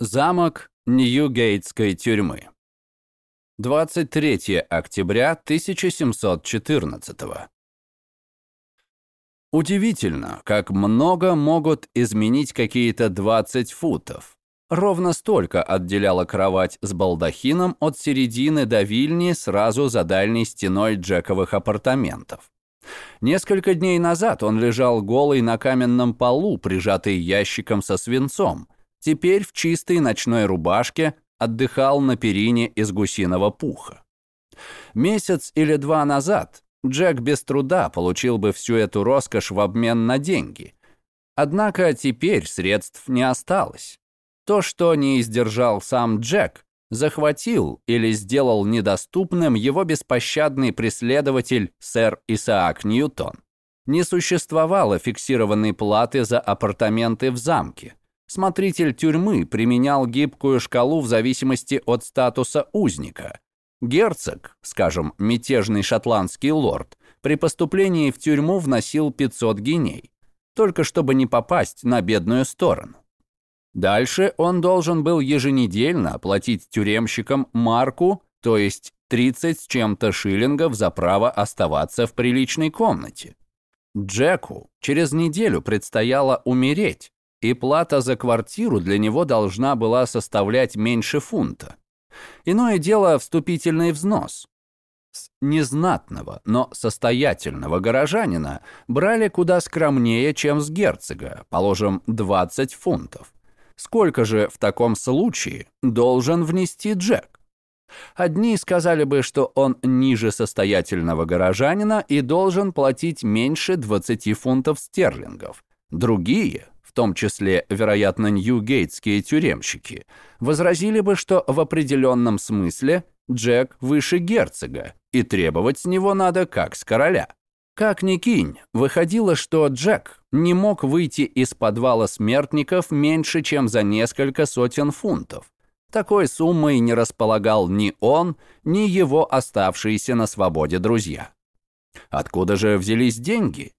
Замок Ньюгейтской тюрьмы. 23 октября 1714 Удивительно, как много могут изменить какие-то 20 футов. Ровно столько отделяла кровать с балдахином от середины до вильни сразу за дальней стеной Джековых апартаментов. Несколько дней назад он лежал голый на каменном полу, прижатый ящиком со свинцом – теперь в чистой ночной рубашке отдыхал на перине из гусиного пуха. Месяц или два назад Джек без труда получил бы всю эту роскошь в обмен на деньги. Однако теперь средств не осталось. То, что не издержал сам Джек, захватил или сделал недоступным его беспощадный преследователь сэр Исаак Ньютон. Не существовало фиксированной платы за апартаменты в замке. Смотритель тюрьмы применял гибкую шкалу в зависимости от статуса узника. Герцог, скажем, мятежный шотландский лорд, при поступлении в тюрьму вносил 500 гиней, только чтобы не попасть на бедную сторону. Дальше он должен был еженедельно оплатить тюремщикам марку, то есть 30 с чем-то шиллингов за право оставаться в приличной комнате. Джеку через неделю предстояло умереть, и плата за квартиру для него должна была составлять меньше фунта. Иное дело вступительный взнос. С незнатного, но состоятельного горожанина брали куда скромнее, чем с герцога, положим, 20 фунтов. Сколько же в таком случае должен внести Джек? Одни сказали бы, что он ниже состоятельного горожанина и должен платить меньше 20 фунтов стерлингов. Другие том числе, вероятно, ньюгейтские тюремщики, возразили бы, что в определенном смысле Джек выше герцога, и требовать с него надо как с короля. Как ни кинь, выходило, что Джек не мог выйти из подвала смертников меньше, чем за несколько сотен фунтов. Такой суммой не располагал ни он, ни его оставшиеся на свободе друзья. Откуда же взялись деньги?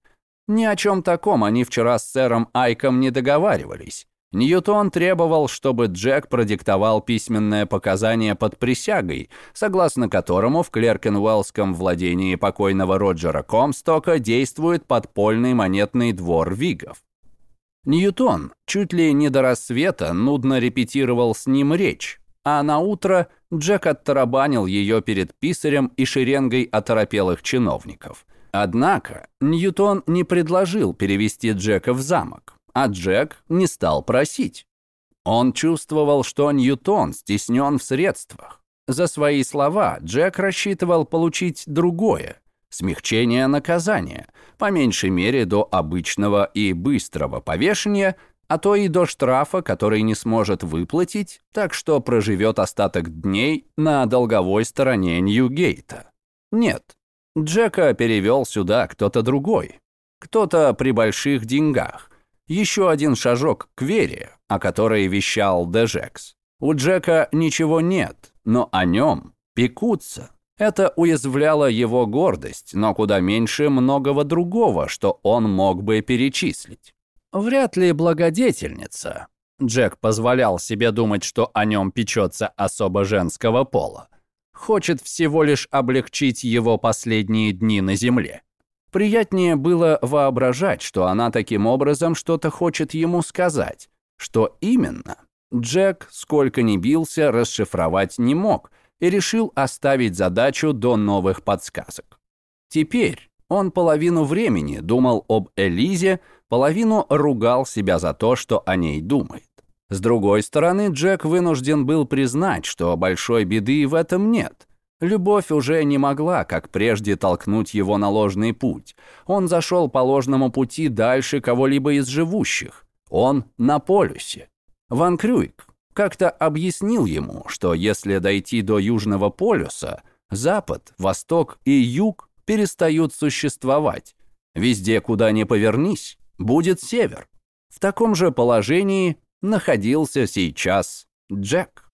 Ни о чем таком они вчера с сэром Айком не договаривались. Ньютон требовал, чтобы Джек продиктовал письменное показание под присягой, согласно которому в Клеркенуэллском владении покойного Роджера Комстока действует подпольный монетный двор Вигов. Ньютон чуть ли не до рассвета нудно репетировал с ним речь, а на утро Джек оттарабанил ее перед писарем и шеренгой оторопелых чиновников. Однако Ньютон не предложил перевести Джека в замок, а Джек не стал просить. Он чувствовал, что Ньютон стеснен в средствах. За свои слова Джек рассчитывал получить другое – смягчение наказания, по меньшей мере до обычного и быстрого повешения, а то и до штрафа, который не сможет выплатить, так что проживет остаток дней на долговой стороне Ньюгейта. Нет, Джека перевел сюда кто-то другой. Кто-то при больших деньгах. Еще один шажок к вере, о которой вещал Дежекс. У Джека ничего нет, но о нем пекутся. Это уязвляло его гордость, но куда меньше многого другого, что он мог бы перечислить. Вряд ли благодетельница. Джек позволял себе думать, что о нем печется особо женского пола хочет всего лишь облегчить его последние дни на земле. Приятнее было воображать, что она таким образом что-то хочет ему сказать. Что именно? Джек, сколько ни бился, расшифровать не мог и решил оставить задачу до новых подсказок. Теперь он половину времени думал об Элизе, половину ругал себя за то, что о ней думает. С другой стороны, Джек вынужден был признать, что большой беды в этом нет. Любовь уже не могла, как прежде, толкнуть его на ложный путь. Он зашел по ложному пути дальше кого-либо из живущих. Он на полюсе. Ван Крюйк как-то объяснил ему, что если дойти до Южного полюса, Запад, Восток и Юг перестают существовать. Везде, куда ни повернись, будет север. В таком же положении находился сейчас Джек.